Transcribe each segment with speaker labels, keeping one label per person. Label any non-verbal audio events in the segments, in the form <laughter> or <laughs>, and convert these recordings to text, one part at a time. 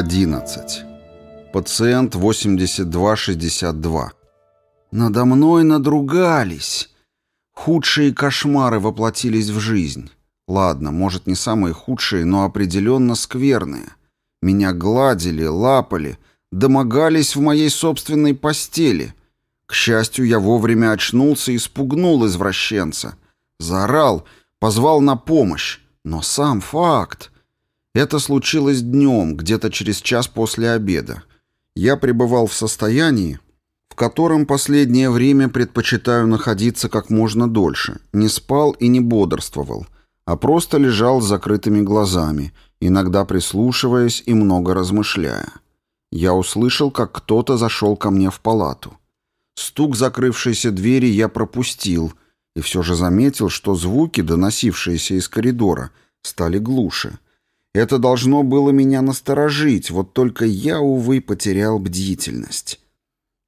Speaker 1: 11. Пациент 8262. Надо мной надругались. Худшие кошмары воплотились в жизнь. Ладно, может, не самые худшие, но определенно скверные. Меня гладили, лапали, домогались в моей собственной постели. К счастью, я вовремя очнулся и спугнул извращенца. Заорал, позвал на помощь. Но сам факт... Это случилось днем, где-то через час после обеда. Я пребывал в состоянии, в котором последнее время предпочитаю находиться как можно дольше. Не спал и не бодрствовал, а просто лежал с закрытыми глазами, иногда прислушиваясь и много размышляя. Я услышал, как кто-то зашел ко мне в палату. Стук закрывшейся двери я пропустил и все же заметил, что звуки, доносившиеся из коридора, стали глуше — это должно было меня насторожить, вот только я, увы, потерял бдительность.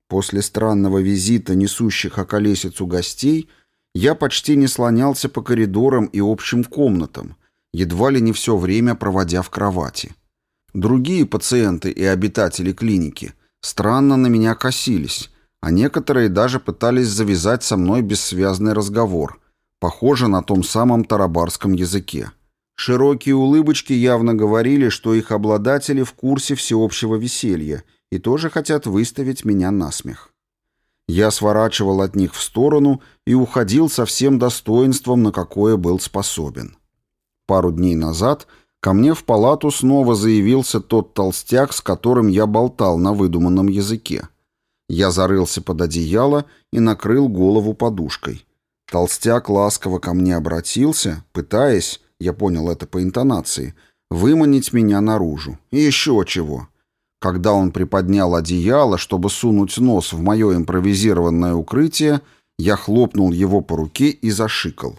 Speaker 1: После странного визита несущих околесицу гостей я почти не слонялся по коридорам и общим комнатам, едва ли не все время проводя в кровати. Другие пациенты и обитатели клиники странно на меня косились, а некоторые даже пытались завязать со мной бессвязный разговор, похоже на том самом тарабарском языке. Широкие улыбочки явно говорили, что их обладатели в курсе всеобщего веселья и тоже хотят выставить меня на смех. Я сворачивал от них в сторону и уходил со всем достоинством, на какое был способен. Пару дней назад ко мне в палату снова заявился тот толстяк, с которым я болтал на выдуманном языке. Я зарылся под одеяло и накрыл голову подушкой. Толстяк ласково ко мне обратился, пытаясь, я понял это по интонации, выманить меня наружу. И еще чего. Когда он приподнял одеяло, чтобы сунуть нос в мое импровизированное укрытие, я хлопнул его по руке и зашикал.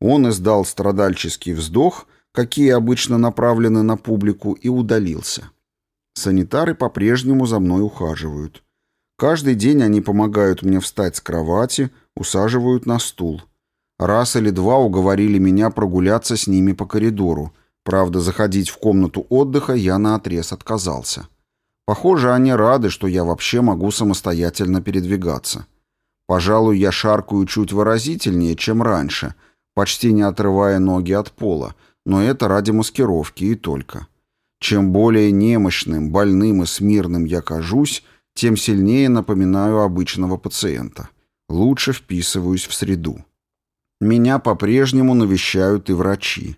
Speaker 1: Он издал страдальческий вздох, какие обычно направлены на публику, и удалился. Санитары по-прежнему за мной ухаживают. Каждый день они помогают мне встать с кровати, усаживают на стул. Раз или два уговорили меня прогуляться с ними по коридору. Правда, заходить в комнату отдыха я наотрез отказался. Похоже, они рады, что я вообще могу самостоятельно передвигаться. Пожалуй, я шаркаю чуть выразительнее, чем раньше, почти не отрывая ноги от пола, но это ради маскировки и только. Чем более немощным, больным и смирным я кажусь, тем сильнее напоминаю обычного пациента. Лучше вписываюсь в среду. Меня по-прежнему навещают и врачи.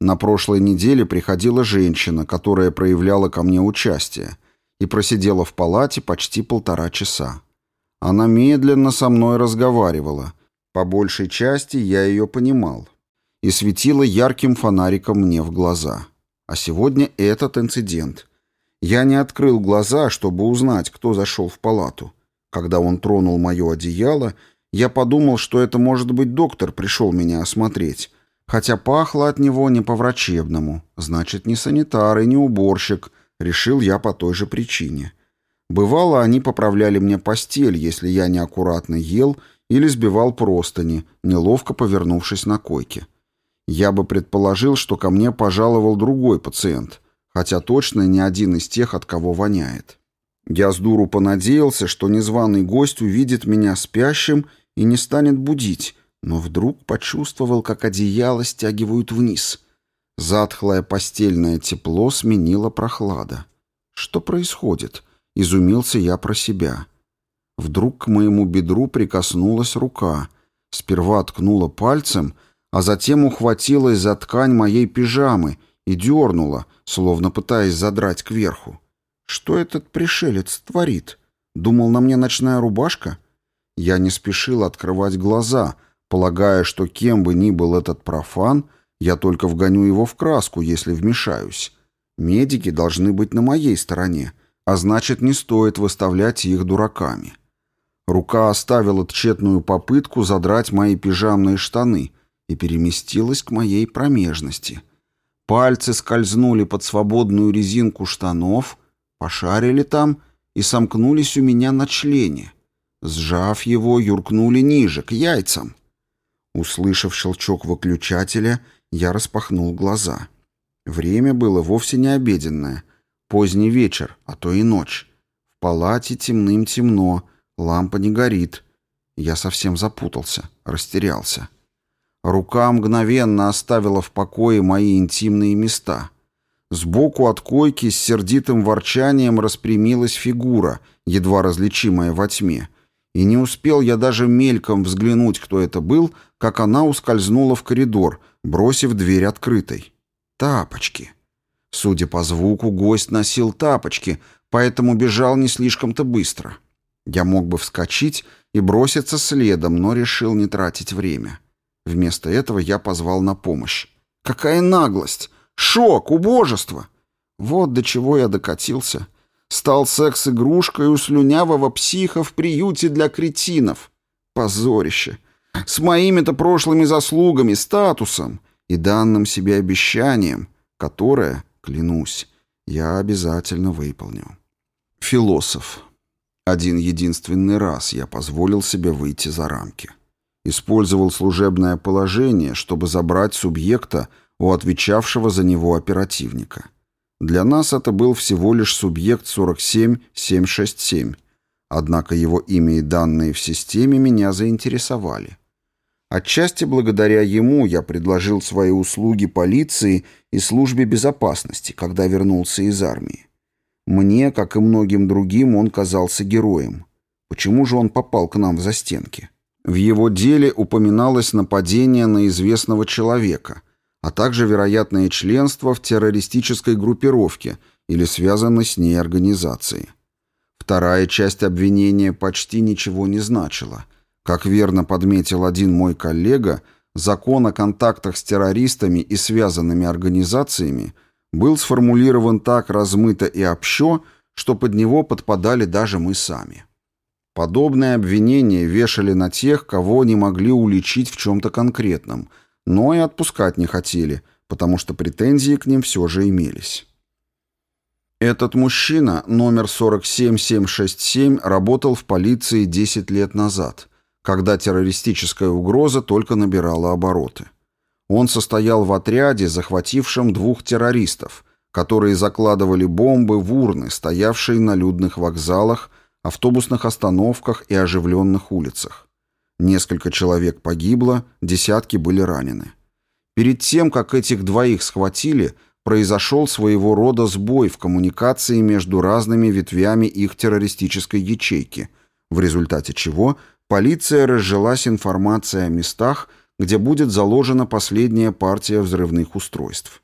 Speaker 1: На прошлой неделе приходила женщина, которая проявляла ко мне участие, и просидела в палате почти полтора часа. Она медленно со мной разговаривала. По большей части я ее понимал. И светила ярким фонариком мне в глаза. А сегодня этот инцидент. Я не открыл глаза, чтобы узнать, кто зашел в палату. Когда он тронул мое одеяло, я подумал, что это, может быть, доктор пришел меня осмотреть, хотя пахло от него не по-врачебному. Значит, не санитар и не уборщик, решил я по той же причине. Бывало, они поправляли мне постель, если я неаккуратно ел или сбивал простыни, неловко повернувшись на койке. Я бы предположил, что ко мне пожаловал другой пациент, хотя точно не один из тех, от кого воняет. Я с дуру понадеялся, что незваный гость увидит меня спящим и не станет будить, но вдруг почувствовал, как одеяло стягивают вниз. Затхлое постельное тепло сменило прохлада. Что происходит? Изумился я про себя. Вдруг к моему бедру прикоснулась рука. Сперва ткнула пальцем, а затем ухватилась за ткань моей пижамы и дернула, словно пытаясь задрать кверху. Что этот пришелец творит? Думал, на мне ночная рубашка? — я не спешил открывать глаза, полагая, что кем бы ни был этот профан, я только вгоню его в краску, если вмешаюсь. Медики должны быть на моей стороне, а значит, не стоит выставлять их дураками. Рука оставила тщетную попытку задрать мои пижамные штаны и переместилась к моей промежности. Пальцы скользнули под свободную резинку штанов, пошарили там и сомкнулись у меня на члене. Сжав его, юркнули ниже, к яйцам. Услышав щелчок выключателя, я распахнул глаза. Время было вовсе не обеденное. Поздний вечер, а то и ночь. В палате темным-темно, лампа не горит. Я совсем запутался, растерялся. Рука мгновенно оставила в покое мои интимные места. Сбоку от койки с сердитым ворчанием распрямилась фигура, едва различимая во тьме. И не успел я даже мельком взглянуть, кто это был, как она ускользнула в коридор, бросив дверь открытой. Тапочки. Судя по звуку, гость носил тапочки, поэтому бежал не слишком-то быстро. Я мог бы вскочить и броситься следом, но решил не тратить время. Вместо этого я позвал на помощь. Какая наглость! Шок, убожество! Вот до чего я докатился. Стал секс-игрушкой у слюнявого психа в приюте для кретинов. Позорище! С моими-то прошлыми заслугами, статусом и данным себе обещанием, которое, клянусь, я обязательно выполню. Философ. Один единственный раз я позволил себе выйти за рамки. Использовал служебное положение, чтобы забрать субъекта у отвечавшего за него оперативника. Для нас это был всего лишь субъект 47767, однако его имя и данные в системе меня заинтересовали. Отчасти благодаря ему я предложил свои услуги полиции и службе безопасности, когда вернулся из армии. Мне, как и многим другим, он казался героем. Почему же он попал к нам в застенки? В его деле упоминалось нападение на известного человека, а также вероятное членство в террористической группировке или связанной с ней организации. Вторая часть обвинения почти ничего не значила. Как верно подметил один мой коллега, закон о контактах с террористами и связанными организациями был сформулирован так размыто и общо, что под него подпадали даже мы сами. Подобные обвинения вешали на тех, кого не могли уличить в чем-то конкретном, но и отпускать не хотели, потому что претензии к ним все же имелись. Этот мужчина, номер 47767, работал в полиции 10 лет назад, когда террористическая угроза только набирала обороты. Он состоял в отряде, захватившем двух террористов, которые закладывали бомбы в урны, стоявшие на людных вокзалах, автобусных остановках и оживленных улицах. Несколько человек погибло, десятки были ранены. Перед тем, как этих двоих схватили, произошел своего рода сбой в коммуникации между разными ветвями их террористической ячейки, в результате чего полиция разжилась информацией о местах, где будет заложена последняя партия взрывных устройств.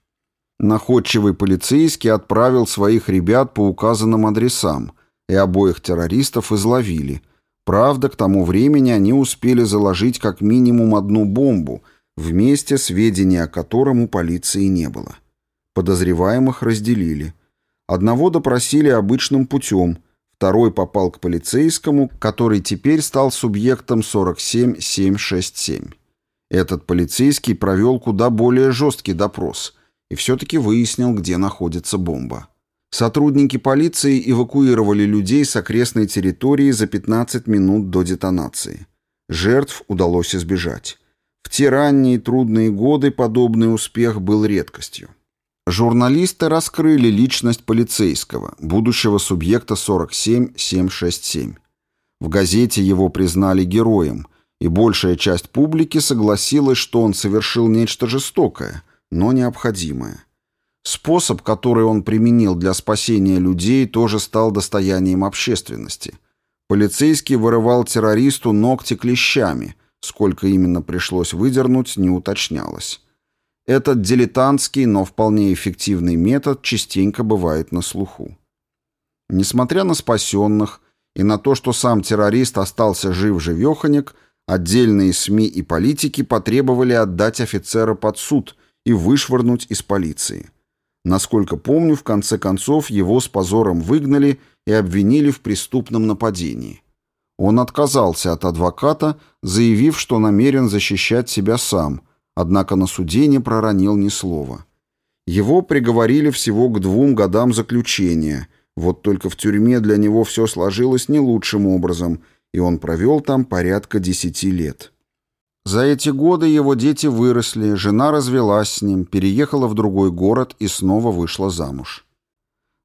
Speaker 1: Находчивый полицейский отправил своих ребят по указанным адресам, и обоих террористов изловили. Правда, к тому времени они успели заложить как минимум одну бомбу, вместе сведения о котором у полиции не было. Подозреваемых разделили. Одного допросили обычным путем, второй попал к полицейскому, который теперь стал субъектом 47767. Этот полицейский провел куда более жесткий допрос и все-таки выяснил, где находится бомба. Сотрудники полиции эвакуировали людей с окрестной территории за 15 минут до детонации. Жертв удалось избежать. В те ранние трудные годы подобный успех был редкостью. Журналисты раскрыли личность полицейского, будущего субъекта 47767. В газете его признали героем, и большая часть публики согласилась, что он совершил нечто жестокое, но необходимое. Способ, который он применил для спасения людей, тоже стал достоянием общественности. Полицейский вырывал террористу ногти клещами, сколько именно пришлось выдернуть, не уточнялось. Этот дилетантский, но вполне эффективный метод частенько бывает на слуху. Несмотря на спасенных и на то, что сам террорист остался жив-живеханик, отдельные СМИ и политики потребовали отдать офицера под суд и вышвырнуть из полиции. Насколько помню, в конце концов его с позором выгнали и обвинили в преступном нападении. Он отказался от адвоката, заявив, что намерен защищать себя сам, однако на суде не проронил ни слова. Его приговорили всего к двум годам заключения, вот только в тюрьме для него все сложилось не лучшим образом, и он провел там порядка десяти лет. За эти годы его дети выросли, жена развелась с ним, переехала в другой город и снова вышла замуж.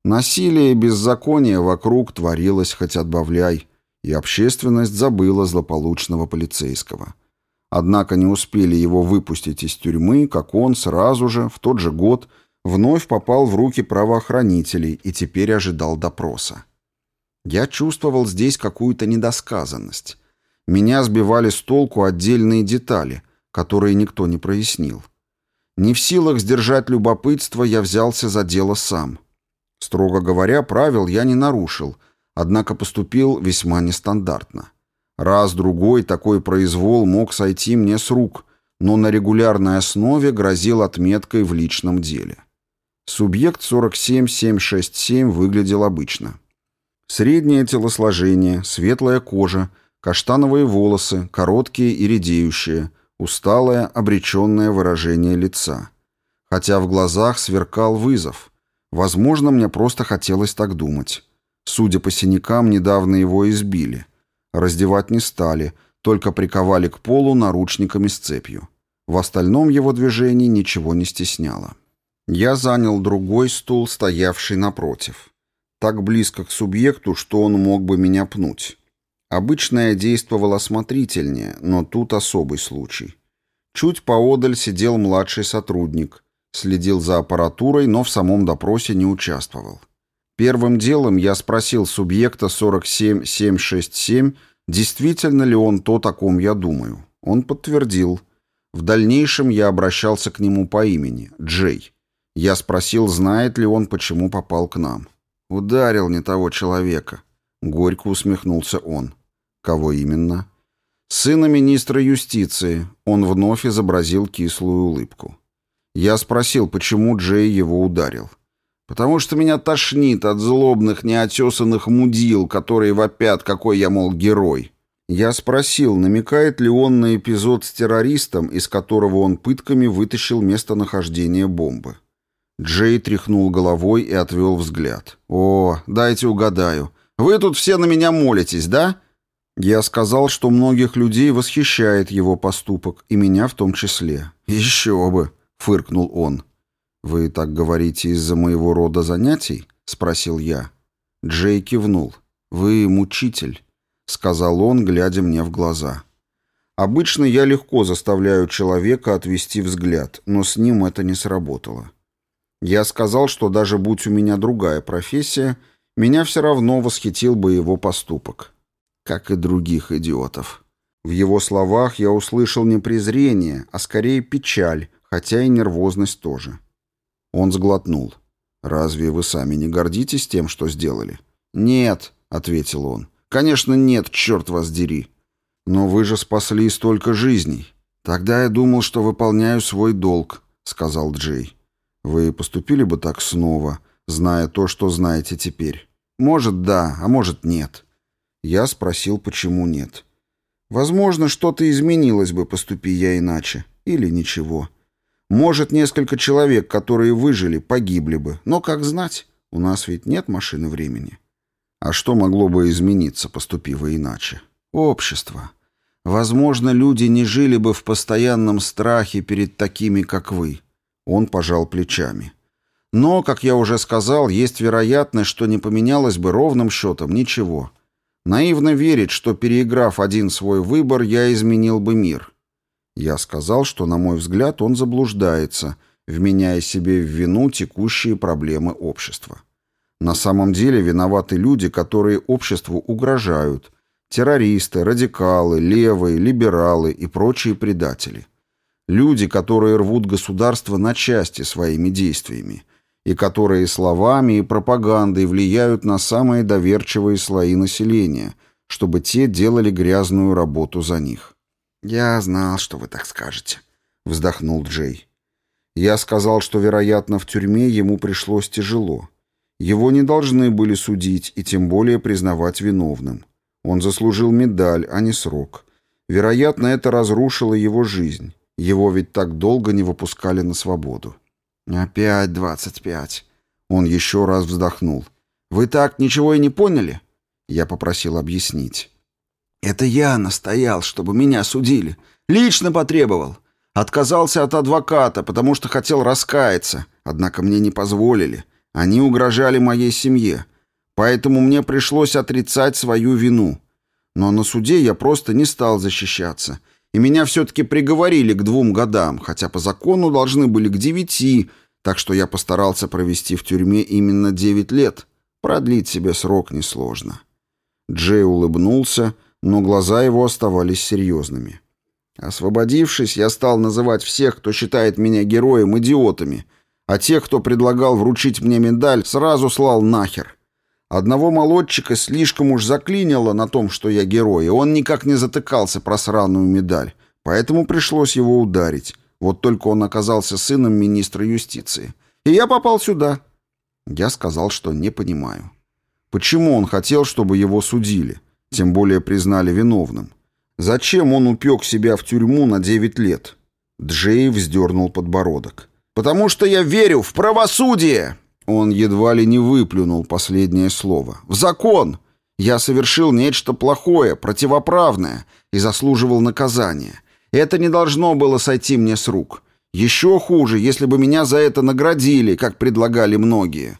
Speaker 1: Насилие и беззаконие вокруг творилось хоть отбавляй, и общественность забыла злополучного полицейского. Однако не успели его выпустить из тюрьмы, как он сразу же, в тот же год, вновь попал в руки правоохранителей и теперь ожидал допроса. Я чувствовал здесь какую-то недосказанность. Меня сбивали с толку отдельные детали, которые никто не прояснил. Не в силах сдержать любопытство, я взялся за дело сам. Строго говоря, правил я не нарушил, однако поступил весьма нестандартно. Раз-другой такой произвол мог сойти мне с рук, но на регулярной основе грозил отметкой в личном деле. Субъект 47767 выглядел обычно. Среднее телосложение, светлая кожа, каштановые волосы, короткие и редеющие, усталое, обреченное выражение лица. Хотя в глазах сверкал вызов. Возможно, мне просто хотелось так думать. Судя по синякам, недавно его избили. Раздевать не стали, только приковали к полу наручниками с цепью. В остальном его движении ничего не стесняло. Я занял другой стул, стоявший напротив. Так близко к субъекту, что он мог бы меня пнуть. Обычно я действовал осмотрительнее, но тут особый случай. Чуть поодаль сидел младший сотрудник, следил за аппаратурой, но в самом допросе не участвовал. Первым делом я спросил субъекта 47767, действительно ли он то, о ком я думаю. Он подтвердил. В дальнейшем я обращался к нему по имени, Джей. Я спросил, знает ли он, почему попал к нам. «Ударил не того человека», — горько усмехнулся он. «Кого именно?» «Сына министра юстиции». Он вновь изобразил кислую улыбку. Я спросил, почему Джей его ударил. Потому что меня тошнит от злобных, неотесанных мудил, которые вопят, какой я, мол, герой. Я спросил, намекает ли он на эпизод с террористом, из которого он пытками вытащил местонахождение бомбы. Джей тряхнул головой и отвел взгляд. «О, дайте угадаю. Вы тут все на меня молитесь, да?» Я сказал, что многих людей восхищает его поступок, и меня в том числе. «Еще бы!» — фыркнул он. «Вы так говорите из-за моего рода занятий?» — спросил я. Джей кивнул. «Вы мучитель», — сказал он, глядя мне в глаза. Обычно я легко заставляю человека отвести взгляд, но с ним это не сработало. Я сказал, что даже будь у меня другая профессия, меня все равно восхитил бы его поступок. Как и других идиотов. В его словах я услышал не презрение, а скорее печаль, хотя и нервозность тоже. Он сглотнул. «Разве вы сами не гордитесь тем, что сделали?» «Нет», — ответил он. «Конечно нет, черт вас дери». «Но вы же спасли столько жизней». «Тогда я думал, что выполняю свой долг», — сказал Джей. «Вы поступили бы так снова, зная то, что знаете теперь?» «Может, да, а может, нет». Я спросил, почему нет. «Возможно, что-то изменилось бы, поступи я иначе. Или ничего». Может, несколько человек, которые выжили, погибли бы. Но как знать, у нас ведь нет машины времени. А что могло бы измениться, поступив иначе? Общество. Возможно, люди не жили бы в постоянном страхе перед такими, как вы. Он пожал плечами. Но, как я уже сказал, есть вероятность, что не поменялось бы ровным счетом ничего. Наивно верить, что, переиграв один свой выбор, я изменил бы мир. Я сказал, что, на мой взгляд, он заблуждается, вменяя себе в вину текущие проблемы общества. На самом деле виноваты люди, которые обществу угрожают. Террористы, радикалы, левые, либералы и прочие предатели. Люди, которые рвут государство на части своими действиями и которые словами и пропагандой влияют на самые доверчивые слои населения, чтобы те делали грязную работу за них. «Я знал, что вы так скажете», — вздохнул Джей. Я сказал, что, вероятно, в тюрьме ему пришлось тяжело. Его не должны были судить и тем более признавать виновным. Он заслужил медаль, а не срок. Вероятно, это разрушило его жизнь. Его ведь так долго не выпускали на свободу. «Опять двадцать пять». Он еще раз вздохнул. «Вы так ничего и не поняли?» Я попросил объяснить. Это я настоял, чтобы меня судили. Лично потребовал. Отказался от адвоката, потому что хотел раскаяться. Однако мне не позволили. Они угрожали моей семье, поэтому мне пришлось отрицать свою вину. Но на суде я просто не стал защищаться, и меня все-таки приговорили к двум годам, хотя по закону должны были к девяти, так что я постарался провести в тюрьме именно девять лет. Продлить себе срок несложно. Джей улыбнулся, но глаза его оставались серьезными. Освободившись, я стал называть всех, кто считает меня героем, идиотами, а тех, кто предлагал вручить мне медаль, сразу слал нахер. Одного молодчика слишком уж заклинило на том, что я герой, и он никак не затыкался про сраную медаль, поэтому пришлось его ударить. Вот только он оказался сыном министра юстиции. И я попал сюда. Я сказал, что не понимаю. Почему он хотел, чтобы его судили, тем более признали виновным? Зачем он упек себя в тюрьму на 9 лет? Джей вздернул подбородок. «Потому что я верю в правосудие!» Он едва ли не выплюнул последнее слово. «В закон! Я совершил нечто плохое, противоправное и заслуживал наказания. Это не должно было сойти мне с рук. Еще хуже, если бы меня за это наградили, как предлагали многие».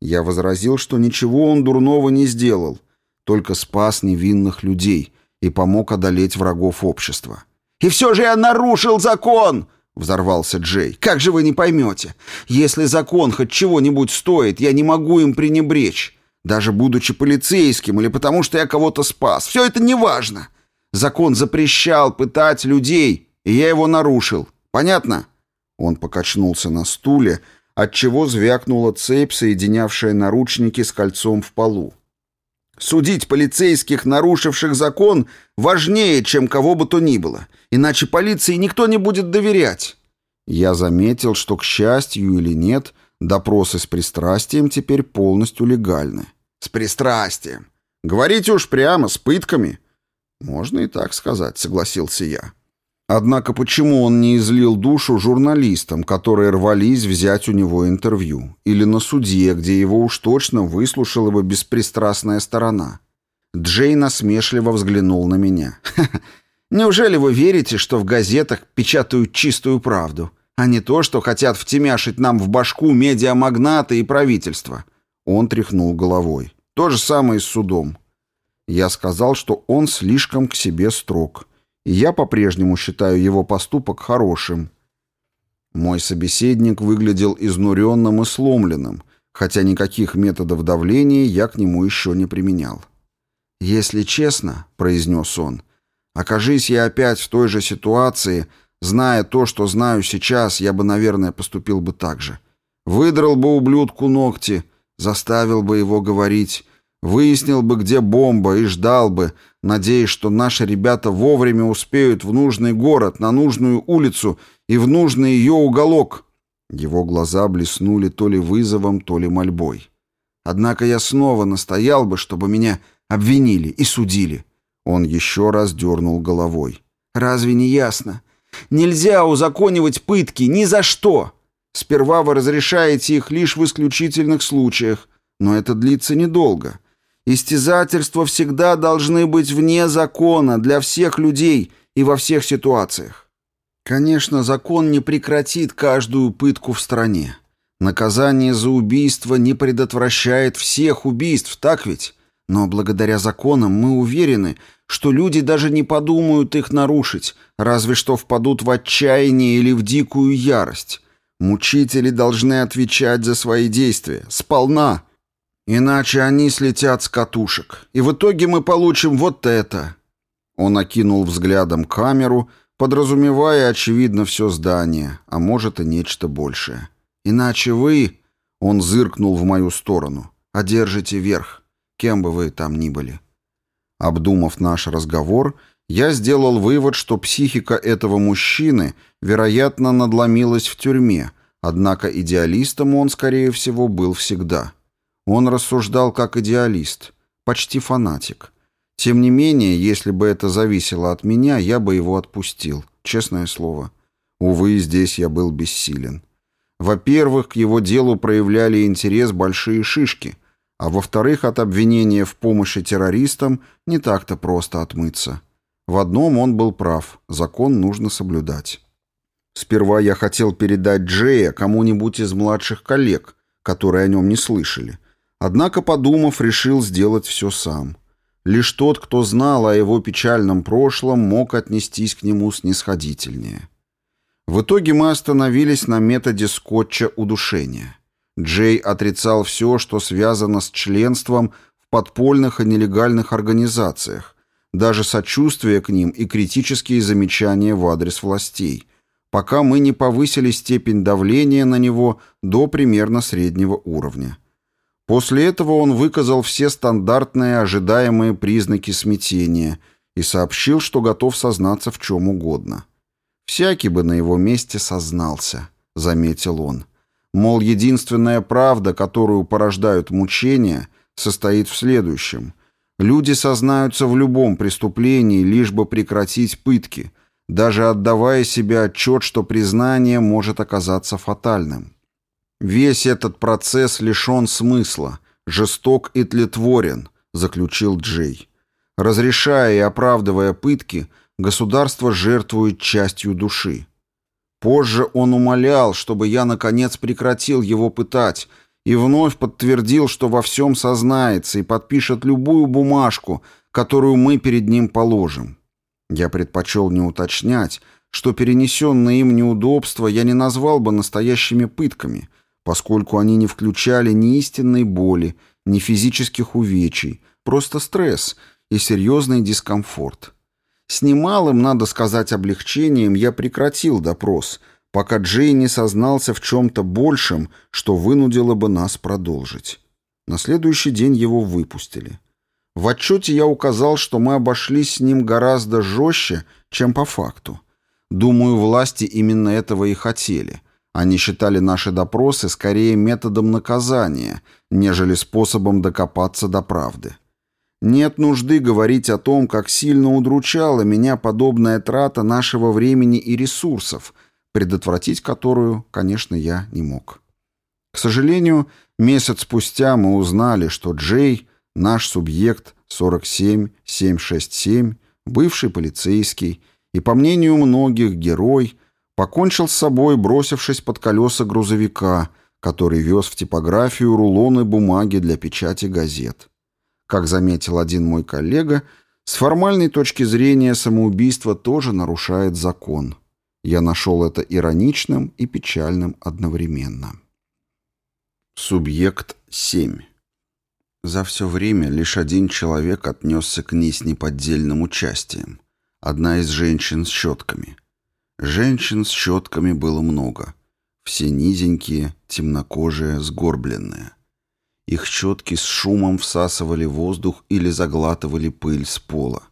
Speaker 1: Я возразил, что ничего он дурного не сделал, только спас невинных людей и помог одолеть врагов общества. «И все же я нарушил закон!» — взорвался Джей. «Как же вы не поймете? Если закон хоть чего-нибудь стоит, я не могу им пренебречь. Даже будучи полицейским или потому, что я кого-то спас. Все это неважно. Закон запрещал пытать людей, и я его нарушил. Понятно?» Он покачнулся на стуле, отчего звякнула цепь, соединявшая наручники с кольцом в полу. Судить полицейских, нарушивших закон, важнее, чем кого бы то ни было, иначе полиции никто не будет доверять. Я заметил, что, к счастью или нет, допросы с пристрастием теперь полностью легальны. С пристрастием. Говорите уж прямо, с пытками. Можно и так сказать, согласился я. Однако почему он не излил душу журналистам, которые рвались взять у него интервью? Или на суде, где его уж точно выслушала бы беспристрастная сторона? Джей насмешливо взглянул на меня. <laughs> «Неужели вы верите, что в газетах печатают чистую правду, а не то, что хотят втемяшить нам в башку медиамагнаты и правительство?» Он тряхнул головой. «То же самое и с судом». Я сказал, что он слишком к себе строг и я по-прежнему считаю его поступок хорошим. Мой собеседник выглядел изнуренным и сломленным, хотя никаких методов давления я к нему еще не применял. «Если честно», — произнес он, — «окажись я опять в той же ситуации, зная то, что знаю сейчас, я бы, наверное, поступил бы так же. Выдрал бы ублюдку ногти, заставил бы его говорить, выяснил бы, где бомба, и ждал бы, надеясь, что наши ребята вовремя успеют в нужный город, на нужную улицу и в нужный ее уголок. Его глаза блеснули то ли вызовом, то ли мольбой. Однако я снова настоял бы, чтобы меня обвинили и судили. Он еще раз дернул головой. «Разве не ясно? Нельзя узаконивать пытки ни за что. Сперва вы разрешаете их лишь в исключительных случаях, но это длится недолго. Истязательства всегда должны быть вне закона для всех людей и во всех ситуациях. Конечно, закон не прекратит каждую пытку в стране. Наказание за убийство не предотвращает всех убийств, так ведь? Но благодаря законам мы уверены, что люди даже не подумают их нарушить, разве что впадут в отчаяние или в дикую ярость. Мучители должны отвечать за свои действия, сполна, Иначе они слетят с катушек, и в итоге мы получим вот это. Он окинул взглядом камеру, подразумевая, очевидно, все здание, а может и нечто большее. Иначе вы, он зыркнул в мою сторону, одержите верх, кем бы вы там ни были. Обдумав наш разговор, я сделал вывод, что психика этого мужчины, вероятно, надломилась в тюрьме, однако идеалистом он, скорее всего, был всегда. Он рассуждал как идеалист, почти фанатик. Тем не менее, если бы это зависело от меня, я бы его отпустил, честное слово. Увы, здесь я был бессилен. Во-первых, к его делу проявляли интерес большие шишки, а во-вторых, от обвинения в помощи террористам не так-то просто отмыться. В одном он был прав, закон нужно соблюдать. Сперва я хотел передать Джея кому-нибудь из младших коллег, которые о нем не слышали. Однако, подумав, решил сделать все сам. Лишь тот, кто знал о его печальном прошлом, мог отнестись к нему снисходительнее. В итоге мы остановились на методе скотча удушения. Джей отрицал все, что связано с членством в подпольных и нелегальных организациях, даже сочувствие к ним и критические замечания в адрес властей, пока мы не повысили степень давления на него до примерно среднего уровня. После этого он выказал все стандартные ожидаемые признаки смятения и сообщил, что готов сознаться в чем угодно. «Всякий бы на его месте сознался», — заметил он. Мол, единственная правда, которую порождают мучения, состоит в следующем. Люди сознаются в любом преступлении, лишь бы прекратить пытки, даже отдавая себе отчет, что признание может оказаться фатальным. «Весь этот процесс лишен смысла, жесток и тлетворен», — заключил Джей. «Разрешая и оправдывая пытки, государство жертвует частью души. Позже он умолял, чтобы я, наконец, прекратил его пытать, и вновь подтвердил, что во всем сознается и подпишет любую бумажку, которую мы перед ним положим. Я предпочел не уточнять, что перенесенные им неудобства я не назвал бы настоящими пытками — поскольку они не включали ни истинной боли, ни физических увечий, просто стресс и серьезный дискомфорт. С немалым, надо сказать, облегчением я прекратил допрос, пока Джей не сознался в чем-то большем, что вынудило бы нас продолжить. На следующий день его выпустили. В отчете я указал, что мы обошлись с ним гораздо жестче, чем по факту. Думаю, власти именно этого и хотели — они считали наши допросы скорее методом наказания, нежели способом докопаться до правды. Нет нужды говорить о том, как сильно удручала меня подобная трата нашего времени и ресурсов, предотвратить которую, конечно, я не мог. К сожалению, месяц спустя мы узнали, что Джей, наш субъект 47767, бывший полицейский и, по мнению многих, герой – покончил с собой, бросившись под колеса грузовика, который вез в типографию рулоны бумаги для печати газет. Как заметил один мой коллега, с формальной точки зрения самоубийство тоже нарушает закон. Я нашел это ироничным и печальным одновременно. Субъект 7. За все время лишь один человек отнесся к ней с неподдельным участием. Одна из женщин с щетками. Женщин с щетками было много. Все низенькие, темнокожие, сгорбленные. Их щетки с шумом всасывали воздух или заглатывали пыль с пола,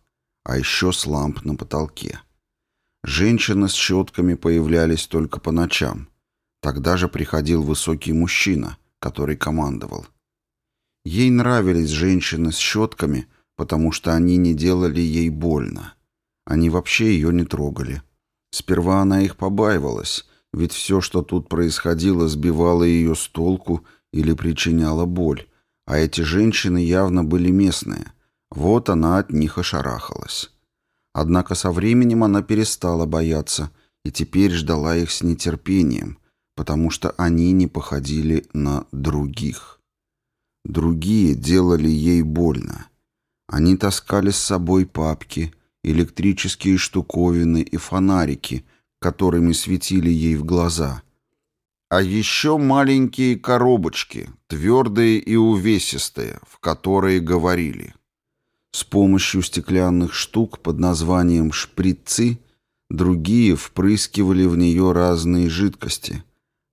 Speaker 1: а еще с ламп на потолке. Женщины с щетками появлялись только по ночам. Тогда же приходил высокий мужчина, который командовал. Ей нравились женщины с щетками, потому что они не делали ей больно. Они вообще ее не трогали. Сперва она их побаивалась, ведь все, что тут происходило, сбивало ее с толку или причиняло боль, а эти женщины явно были местные. Вот она от них ошарахалась. Однако со временем она перестала бояться и теперь ждала их с нетерпением, потому что они не походили на других. Другие делали ей больно. Они таскали с собой папки, электрические штуковины и фонарики, которыми светили ей в глаза. А еще маленькие коробочки, твердые и увесистые, в которые говорили. С помощью стеклянных штук под названием «шприцы» другие впрыскивали в нее разные жидкости,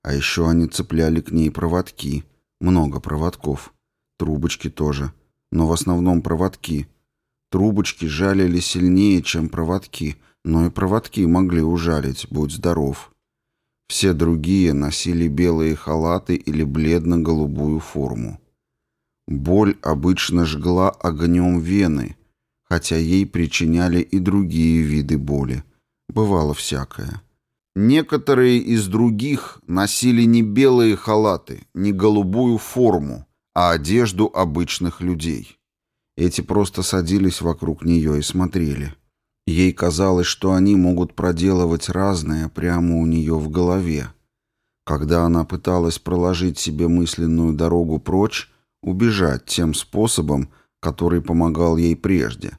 Speaker 1: а еще они цепляли к ней проводки, много проводков, трубочки тоже, но в основном проводки – Трубочки жалили сильнее, чем проводки, но и проводки могли ужалить, будь здоров. Все другие носили белые халаты или бледно-голубую форму. Боль обычно жгла огнем вены, хотя ей причиняли и другие виды боли. Бывало всякое. Некоторые из других носили не белые халаты, не голубую форму, а одежду обычных людей. Эти просто садились вокруг нее и смотрели. Ей казалось, что они могут проделывать разное прямо у нее в голове. Когда она пыталась проложить себе мысленную дорогу прочь, убежать тем способом, который помогал ей прежде.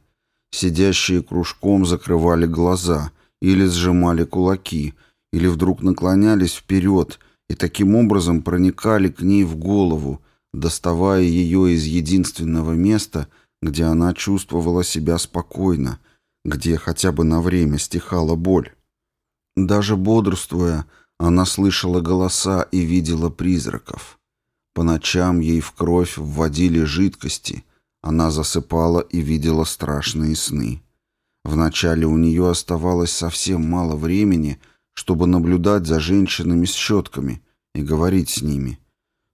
Speaker 1: Сидящие кружком закрывали глаза или сжимали кулаки, или вдруг наклонялись вперед и таким образом проникали к ней в голову, доставая ее из единственного места, где она чувствовала себя спокойно, где хотя бы на время стихала боль. Даже бодрствуя, она слышала голоса и видела призраков. По ночам ей в кровь вводили жидкости, она засыпала и видела страшные сны. Вначале у нее оставалось совсем мало времени, чтобы наблюдать за женщинами с щетками и говорить с ними.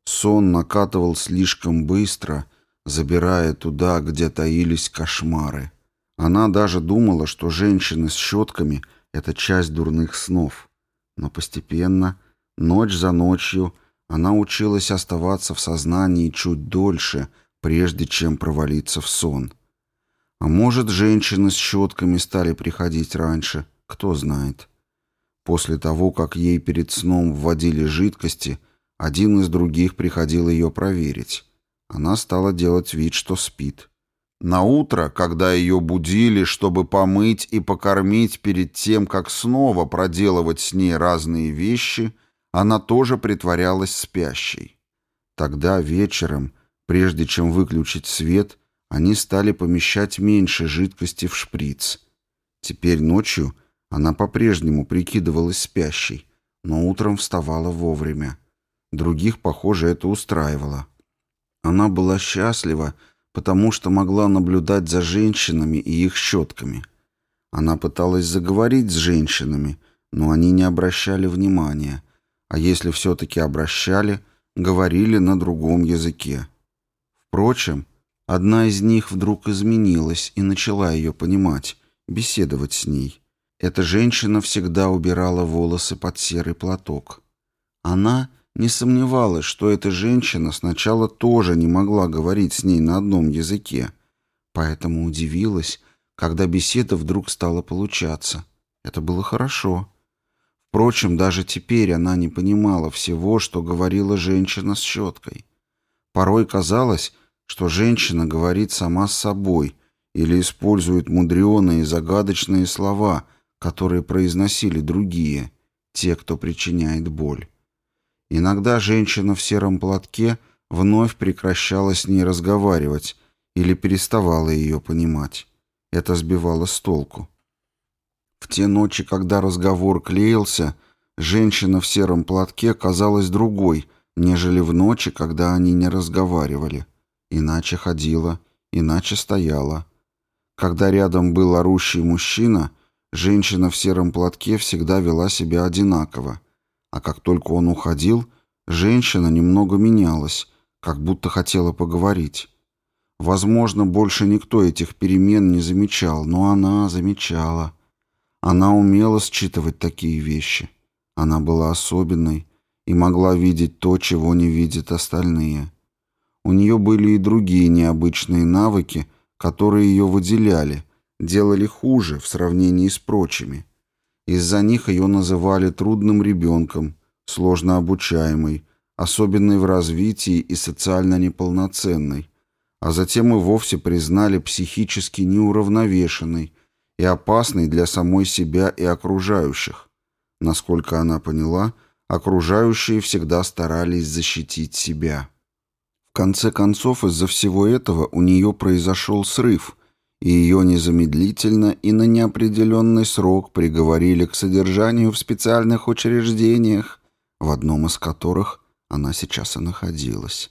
Speaker 1: Сон накатывал слишком быстро, забирая туда, где таились кошмары. Она даже думала, что женщины с щетками — это часть дурных снов. Но постепенно, ночь за ночью, она училась оставаться в сознании чуть дольше, прежде чем провалиться в сон. А может, женщины с щетками стали приходить раньше, кто знает. После того, как ей перед сном вводили жидкости, один из других приходил ее проверить. Она стала делать вид, что спит. На утро, когда ее будили, чтобы помыть и покормить перед тем, как снова проделывать с ней разные вещи, она тоже притворялась спящей. Тогда вечером, прежде чем выключить свет, они стали помещать меньше жидкости в шприц. Теперь ночью она по-прежнему прикидывалась спящей, но утром вставала вовремя. Других, похоже, это устраивало. Она была счастлива, потому что могла наблюдать за женщинами и их щетками. Она пыталась заговорить с женщинами, но они не обращали внимания, а если все-таки обращали, говорили на другом языке. Впрочем, одна из них вдруг изменилась и начала ее понимать, беседовать с ней. Эта женщина всегда убирала волосы под серый платок. Она не сомневалась, что эта женщина сначала тоже не могла говорить с ней на одном языке, поэтому удивилась, когда беседа вдруг стала получаться. Это было хорошо. Впрочем, даже теперь она не понимала всего, что говорила женщина с щеткой. Порой казалось, что женщина говорит сама с собой или использует мудреные и загадочные слова, которые произносили другие, те, кто причиняет боль. Иногда женщина в сером платке вновь прекращала с ней разговаривать или переставала ее понимать. Это сбивало с толку. В те ночи, когда разговор клеился, женщина в сером платке казалась другой, нежели в ночи, когда они не разговаривали. Иначе ходила, иначе стояла. Когда рядом был орущий мужчина, женщина в сером платке всегда вела себя одинаково. А как только он уходил, женщина немного менялась, как будто хотела поговорить. Возможно, больше никто этих перемен не замечал, но она замечала. Она умела считывать такие вещи. Она была особенной и могла видеть то, чего не видят остальные. У нее были и другие необычные навыки, которые ее выделяли, делали хуже в сравнении с прочими. Из-за них ее называли трудным ребенком, сложно обучаемой, особенной в развитии и социально неполноценной, а затем и вовсе признали психически неуравновешенной и опасной для самой себя и окружающих. Насколько она поняла, окружающие всегда старались защитить себя. В конце концов, из-за всего этого у нее произошел срыв – и ее незамедлительно и на неопределенный срок приговорили к содержанию в специальных учреждениях, в одном из которых она сейчас и находилась.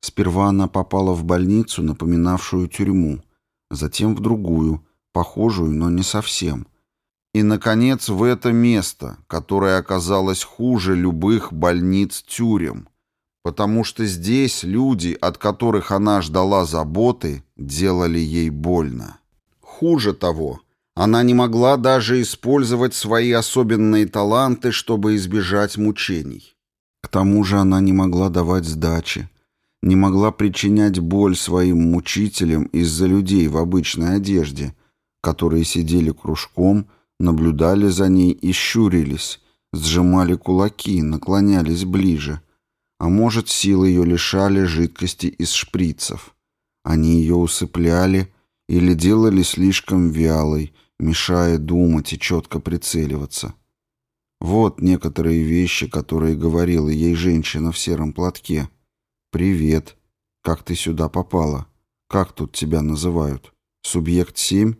Speaker 1: Сперва она попала в больницу, напоминавшую тюрьму, затем в другую, похожую, но не совсем. И, наконец, в это место, которое оказалось хуже любых больниц-тюрем, потому что здесь люди, от которых она ждала заботы, делали ей больно. Хуже того, она не могла даже использовать свои особенные таланты, чтобы избежать мучений. К тому же она не могла давать сдачи, не могла причинять боль своим мучителям из-за людей в обычной одежде, которые сидели кружком, наблюдали за ней и щурились, сжимали кулаки, наклонялись ближе. А может, силы ее лишали жидкости из шприцев. Они ее усыпляли или делали слишком вялой, мешая думать и четко прицеливаться. Вот некоторые вещи, которые говорила ей женщина в сером платке. «Привет. Как ты сюда попала? Как тут тебя называют? Субъект 7?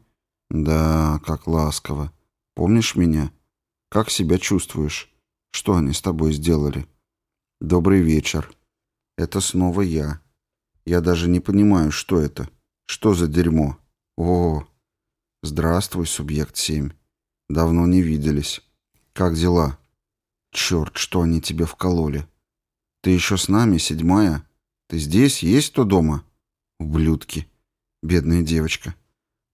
Speaker 1: Да, как ласково. Помнишь меня? Как себя чувствуешь? Что они с тобой сделали? Добрый вечер. Это снова я. Я даже не понимаю, что это. Что за дерьмо? О, здравствуй, субъект 7. Давно не виделись. Как дела? Черт, что они тебе вкололи. Ты еще с нами, седьмая? Ты здесь? Есть кто дома? Ублюдки. Бедная девочка.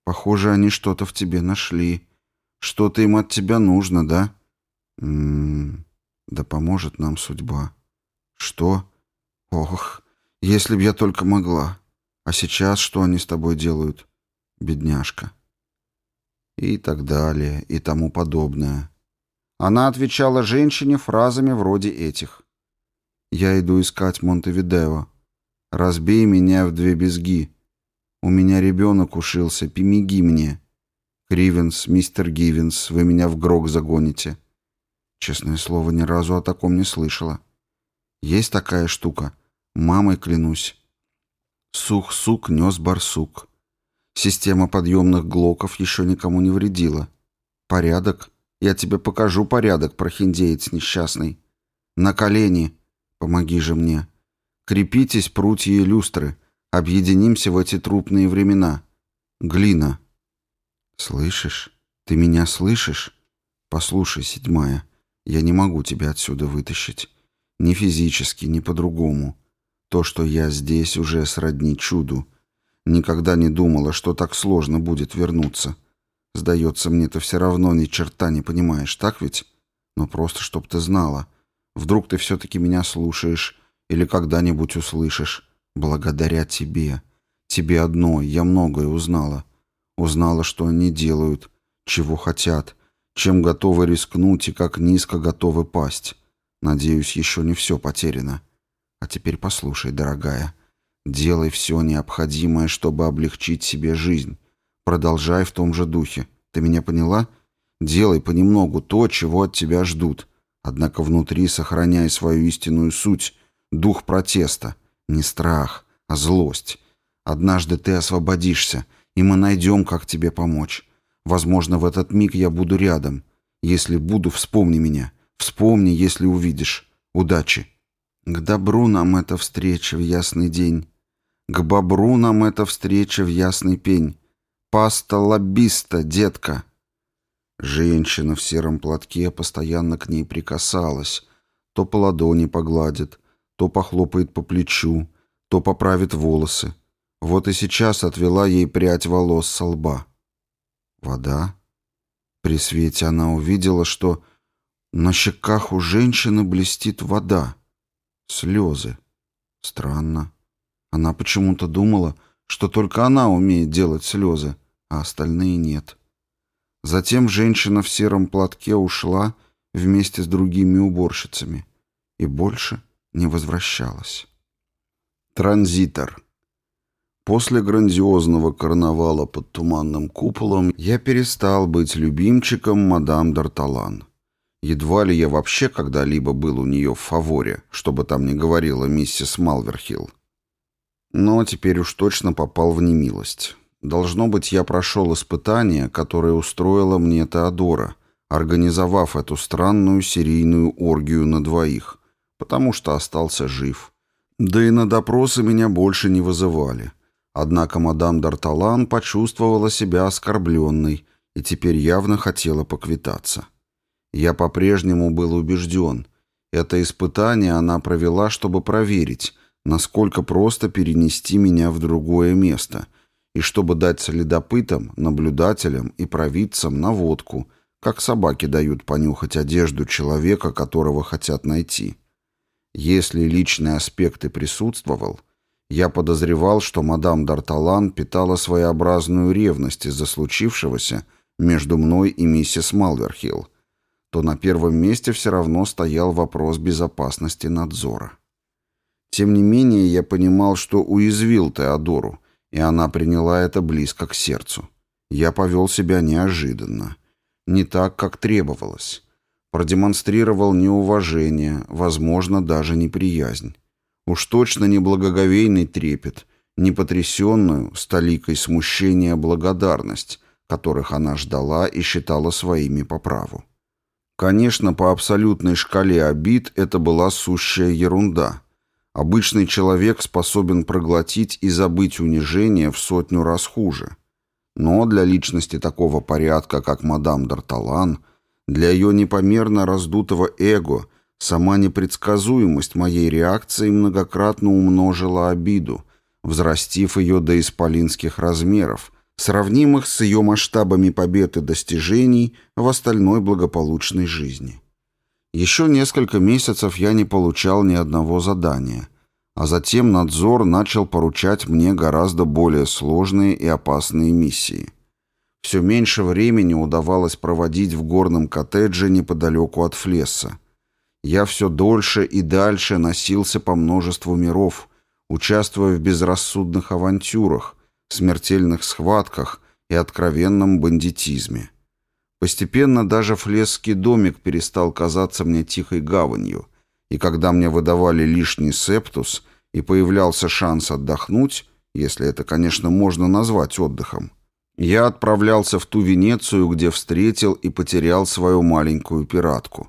Speaker 1: Похоже, они что-то в тебе нашли. Что-то им от тебя нужно, да? М-м, да поможет нам судьба. Что? Ох, если б я только могла. А сейчас что они с тобой делают? Бедняжка. И так далее, и тому подобное. Она отвечала женщине фразами вроде этих. «Я иду искать Монтевидео. Разбей меня в две безги. У меня ребенок ушился, помоги мне. Кривенс, мистер Гивенс, вы меня в грок загоните. Честное слово, ни разу о таком не слышала. Есть такая штука. Мамой клянусь. Сух-сук нес барсук. Система подъемных глоков еще никому не вредила. Порядок. Я тебе покажу порядок, прохиндеец несчастный. На колени. Помоги же мне. Крепитесь прутья и люстры. Объединимся в эти трупные времена. Глина. Слышишь? Ты меня слышишь? Послушай, седьмая, я не могу тебя отсюда вытащить. Ни физически, ни по-другому. То, что я здесь, уже сродни чуду. Никогда не думала, что так сложно будет вернуться. Сдается мне, ты все равно ни черта не понимаешь, так ведь? Но просто, чтоб ты знала. Вдруг ты все-таки меня слушаешь или когда-нибудь услышишь. Благодаря тебе. Тебе одной я многое узнала. Узнала, что они делают, чего хотят, чем готовы рискнуть и как низко готовы пасть. Надеюсь, еще не все потеряно. А теперь послушай, дорогая. Делай все необходимое, чтобы облегчить себе жизнь. Продолжай в том же духе. Ты меня поняла? Делай понемногу то, чего от тебя ждут. Однако внутри сохраняй свою истинную суть, дух протеста — не страх, а злость. Однажды ты освободишься, и мы найдем, как тебе помочь. Возможно, в этот миг я буду рядом. Если буду, вспомни меня. Вспомни, если увидишь. Удачи. К добру нам эта встреча в ясный день. К бобру нам эта встреча в ясный пень. Паста лоббиста, детка. Женщина в сером платке постоянно к ней прикасалась. То по ладони погладит, то похлопает по плечу, то поправит волосы. Вот и сейчас отвела ей прядь волос со лба. Вода. При свете она увидела, что на щеках у женщины блестит вода. Слезы. Странно. Она почему-то думала, что только она умеет делать слезы, а остальные нет. Затем женщина в сером платке ушла вместе с другими уборщицами. И больше не возвращалась. Транзитор. После грандиозного карнавала под туманным куполом я перестал быть любимчиком мадам Д'Арталан. Едва ли я вообще когда-либо был у нее в фаворе, чтобы там не говорила миссис Малверхилл. Но теперь уж точно попал в немилость. Должно быть, я прошел испытание, которое устроила мне Теодора, организовав эту странную серийную оргию на двоих, потому что остался жив. Да и на допросы меня больше не вызывали. Однако мадам Д'Арталан почувствовала себя оскорбленной и теперь явно хотела поквитаться. Я по-прежнему был убежден. Это испытание она провела, чтобы проверить, насколько просто перенести меня в другое место, и чтобы дать следопытам, наблюдателям и провидцам наводку, как собаки дают понюхать одежду человека, которого хотят найти. Если личный аспект и присутствовал, я подозревал, что мадам Д'Арталан питала своеобразную ревность из-за случившегося между мной и миссис Малверхилл. То на первом месте все равно стоял вопрос безопасности надзора. Тем не менее, я понимал, что уязвил Теодору, и она приняла это близко к сердцу. Я повел себя неожиданно. Не так, как требовалось. Продемонстрировал неуважение, возможно, даже неприязнь. Уж точно не благоговейный трепет, не потрясенную, столикой смущения благодарность, которых она ждала и считала своими по праву. Конечно, по абсолютной шкале обид это была сущая ерунда. Обычный человек способен проглотить и забыть унижение в сотню раз хуже. Но для личности такого порядка, как мадам Д'Арталан, для ее непомерно раздутого эго, сама непредсказуемость моей реакции многократно умножила обиду, взрастив ее до исполинских размеров – сравнимых с ее масштабами побед и достижений в остальной благополучной жизни. Еще несколько месяцев я не получал ни одного задания, а затем надзор начал поручать мне гораздо более сложные и опасные миссии. Все меньше времени удавалось проводить в горном коттедже неподалеку от Флесса. Я все дольше и дальше носился по множеству миров, участвуя в безрассудных авантюрах, смертельных схватках и откровенном бандитизме. Постепенно даже флесский домик перестал казаться мне тихой гаванью, и когда мне выдавали лишний септус и появлялся шанс отдохнуть, если это, конечно, можно назвать отдыхом, я отправлялся в ту Венецию, где встретил и потерял свою маленькую пиратку.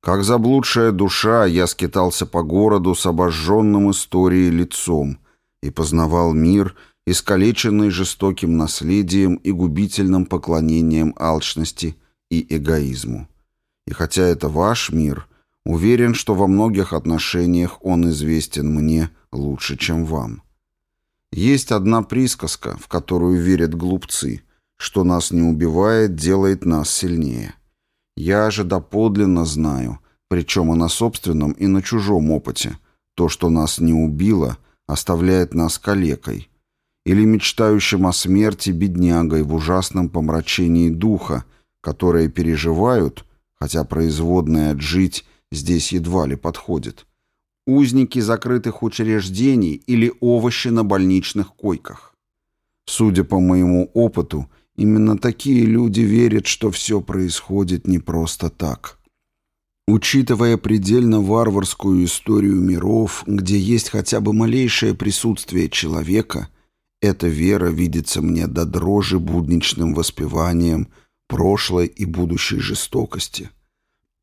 Speaker 1: Как заблудшая душа, я скитался по городу с обожженным историей лицом и познавал мир — искалеченный жестоким наследием и губительным поклонением алчности и эгоизму. И хотя это ваш мир, уверен, что во многих отношениях он известен мне лучше, чем вам. Есть одна присказка, в которую верят глупцы, что нас не убивает, делает нас сильнее. Я же доподлинно знаю, причем и на собственном, и на чужом опыте, то, что нас не убило, оставляет нас калекой, или мечтающим о смерти беднягой в ужасном помрачении духа, которые переживают, хотя производное «отжить» здесь едва ли подходит, узники закрытых учреждений или овощи на больничных койках. Судя по моему опыту, именно такие люди верят, что все происходит не просто так. Учитывая предельно варварскую историю миров, где есть хотя бы малейшее присутствие человека – эта вера видится мне до дрожи будничным воспеванием прошлой и будущей жестокости,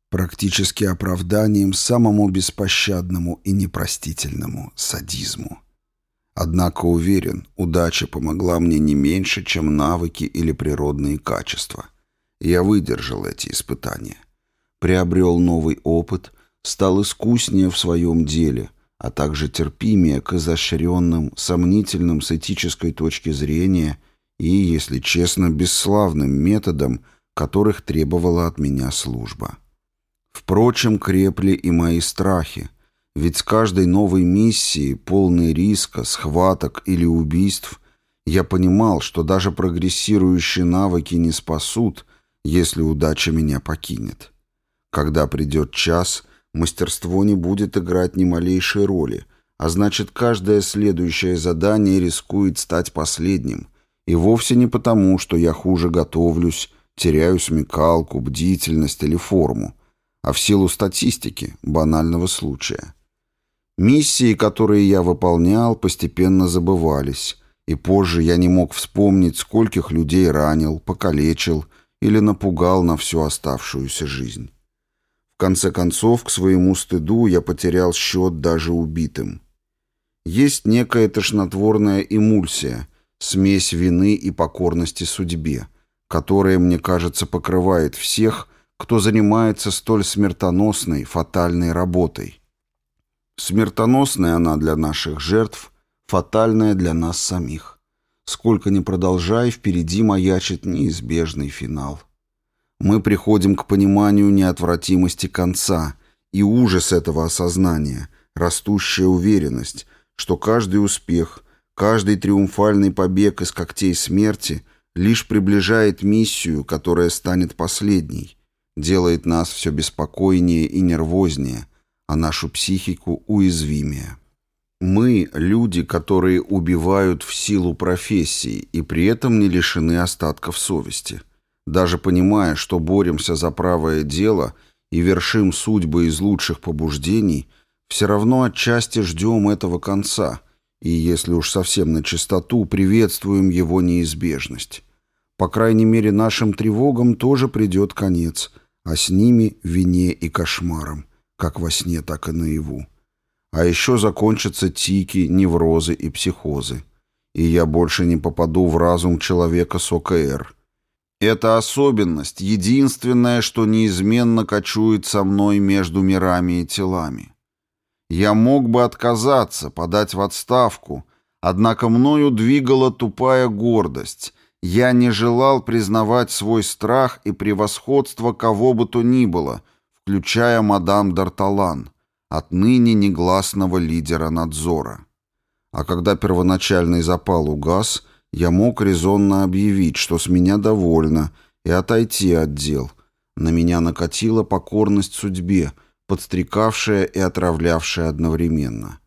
Speaker 1: практически оправданием самому беспощадному и непростительному садизму. Однако уверен, удача помогла мне не меньше, чем навыки или природные качества. Я выдержал эти испытания. Приобрел новый опыт, стал искуснее в своем деле – а также терпимее к изощренным, сомнительным с этической точки зрения и, если честно, бесславным методам, которых требовала от меня служба. Впрочем, крепли и мои страхи, ведь с каждой новой миссией, полной риска, схваток или убийств, я понимал, что даже прогрессирующие навыки не спасут, если удача меня покинет. Когда придет час — Мастерство не будет играть ни малейшей роли, а значит, каждое следующее задание рискует стать последним. И вовсе не потому, что я хуже готовлюсь, теряю смекалку, бдительность или форму, а в силу статистики, банального случая. Миссии, которые я выполнял, постепенно забывались, и позже я не мог вспомнить, скольких людей ранил, покалечил или напугал на всю оставшуюся жизнь конце концов, к своему стыду я потерял счет даже убитым. Есть некая тошнотворная эмульсия, смесь вины и покорности судьбе, которая, мне кажется, покрывает всех, кто занимается столь смертоносной, фатальной работой. Смертоносная она для наших жертв, фатальная для нас самих. Сколько ни продолжай, впереди маячит неизбежный финал мы приходим к пониманию неотвратимости конца и ужас этого осознания, растущая уверенность, что каждый успех, каждый триумфальный побег из когтей смерти лишь приближает миссию, которая станет последней, делает нас все беспокойнее и нервознее, а нашу психику уязвимее. Мы – люди, которые убивают в силу профессии и при этом не лишены остатков совести. Даже понимая, что боремся за правое дело и вершим судьбы из лучших побуждений, все равно отчасти ждем этого конца и, если уж совсем на чистоту, приветствуем его неизбежность. По крайней мере, нашим тревогам тоже придет конец, а с ними – вине и кошмарам, как во сне, так и наяву. А еще закончатся тики, неврозы и психозы. И я больше не попаду в разум человека с ОКР. Эта особенность — единственное, что неизменно кочует со мной между мирами и телами. Я мог бы отказаться, подать в отставку, однако мною двигала тупая гордость. Я не желал признавать свой страх и превосходство кого бы то ни было, включая мадам Д'Арталан — отныне негласного лидера надзора. А когда первоначальный запал угас, я мог резонно объявить, что с меня довольно, и отойти от дел. На меня накатила покорность судьбе, подстрекавшая и отравлявшая одновременно.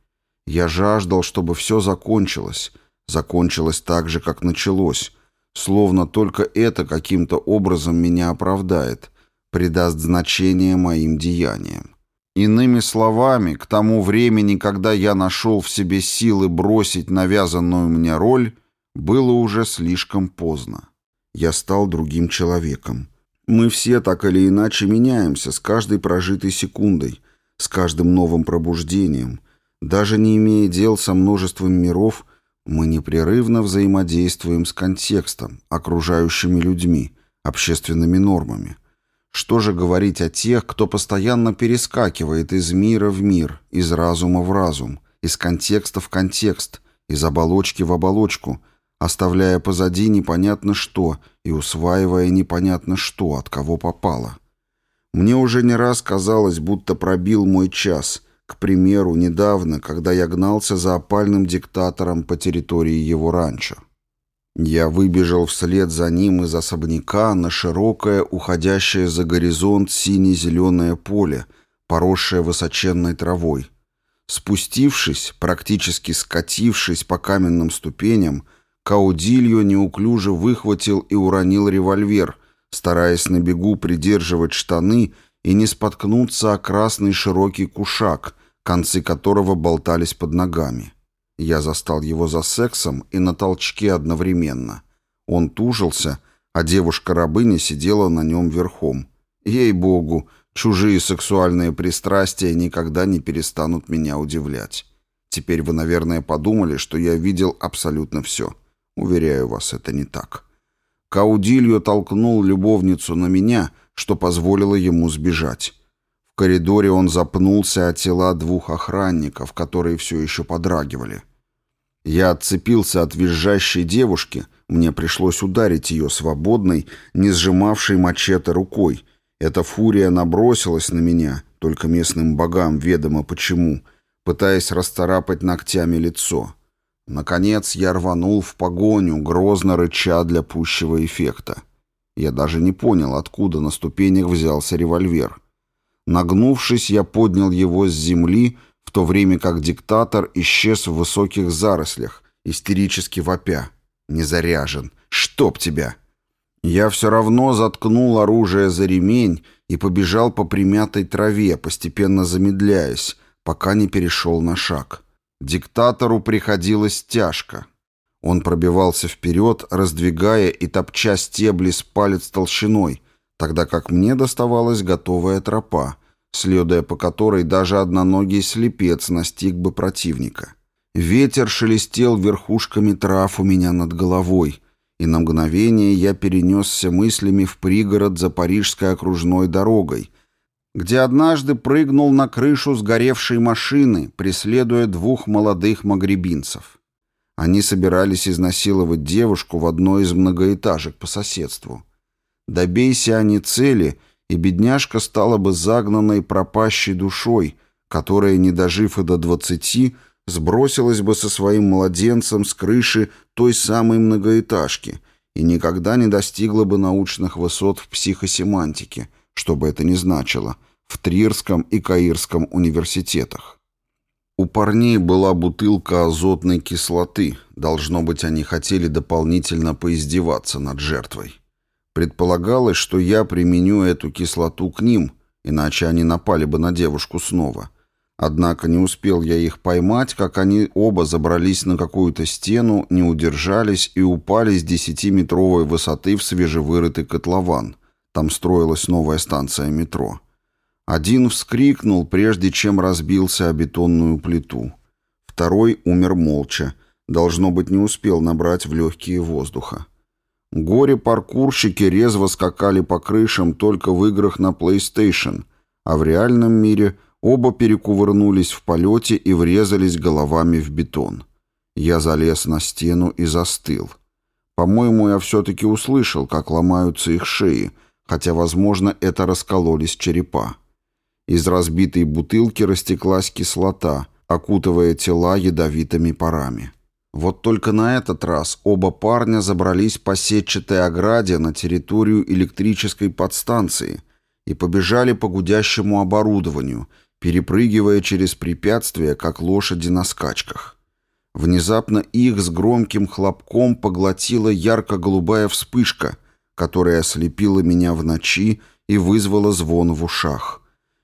Speaker 1: Я жаждал, чтобы все закончилось, закончилось так же, как началось, словно только это каким-то образом меня оправдает, придаст значение моим деяниям. Иными словами, к тому времени, когда я нашел в себе силы бросить навязанную мне роль, было уже слишком поздно. Я стал другим человеком. Мы все так или иначе меняемся с каждой прожитой секундой, с каждым новым пробуждением. Даже не имея дел со множеством миров, мы непрерывно взаимодействуем с контекстом, окружающими людьми, общественными нормами. Что же говорить о тех, кто постоянно перескакивает из мира в мир, из разума в разум, из контекста в контекст, из оболочки в оболочку, оставляя позади непонятно что и усваивая непонятно что, от кого попало. Мне уже не раз казалось, будто пробил мой час, к примеру, недавно, когда я гнался за опальным диктатором по территории его ранчо. Я выбежал вслед за ним из особняка на широкое, уходящее за горизонт сине-зеленое поле, поросшее высоченной травой. Спустившись, практически скатившись по каменным ступеням, Каудильо неуклюже выхватил и уронил револьвер, стараясь на бегу придерживать штаны и не споткнуться о красный широкий кушак, концы которого болтались под ногами. Я застал его за сексом и на толчке одновременно. Он тужился, а девушка-рабыня сидела на нем верхом. Ей-богу, чужие сексуальные пристрастия никогда не перестанут меня удивлять. Теперь вы, наверное, подумали, что я видел абсолютно все. Уверяю вас, это не так. Каудильо толкнул любовницу на меня, что позволило ему сбежать. В коридоре он запнулся от тела двух охранников, которые все еще подрагивали. Я отцепился от визжащей девушки, мне пришлось ударить ее свободной, не сжимавшей мачете рукой. Эта фурия набросилась на меня, только местным богам ведомо почему, пытаясь расцарапать ногтями лицо. Наконец я рванул в погоню, грозно рыча для пущего эффекта. Я даже не понял, откуда на ступенях взялся револьвер. Нагнувшись, я поднял его с земли, в то время как диктатор исчез в высоких зарослях, истерически вопя. «Не заряжен! Чтоб тебя!» Я все равно заткнул оружие за ремень и побежал по примятой траве, постепенно замедляясь, пока не перешел на шаг. Диктатору приходилось тяжко. Он пробивался вперед, раздвигая и топча стебли с палец толщиной, тогда как мне доставалась готовая тропа, следуя по которой даже одноногий слепец настиг бы противника. Ветер шелестел верхушками трав у меня над головой, и на мгновение я перенесся мыслями в пригород за Парижской окружной дорогой, где однажды прыгнул на крышу сгоревшей машины, преследуя двух молодых магребинцев. Они собирались изнасиловать девушку в одной из многоэтажек по соседству. Добейся они цели, и бедняжка стала бы загнанной пропащей душой, которая, не дожив и до двадцати, сбросилась бы со своим младенцем с крыши той самой многоэтажки и никогда не достигла бы научных высот в психосемантике, что бы это ни значило, в Трирском и Каирском университетах. У парней была бутылка азотной кислоты, должно быть, они хотели дополнительно поиздеваться над жертвой. Предполагалось, что я применю эту кислоту к ним, иначе они напали бы на девушку снова. Однако не успел я их поймать, как они оба забрались на какую-то стену, не удержались и упали с десятиметровой высоты в свежевырытый котлован. Там строилась новая станция метро. Один вскрикнул, прежде чем разбился о бетонную плиту. Второй умер молча. Должно быть, не успел набрать в легкие воздуха. Горе-паркурщики резво скакали по крышам только в играх на PlayStation, а в реальном мире оба перекувырнулись в полете и врезались головами в бетон. Я залез на стену и застыл. По-моему, я все-таки услышал, как ломаются их шеи, хотя, возможно, это раскололись черепа. Из разбитой бутылки растеклась кислота, окутывая тела ядовитыми парами. Вот только на этот раз оба парня забрались по сетчатой ограде на территорию электрической подстанции и побежали по гудящему оборудованию, перепрыгивая через препятствия, как лошади на скачках. Внезапно их с громким хлопком поглотила ярко-голубая вспышка, которая ослепила меня в ночи и вызвала звон в ушах.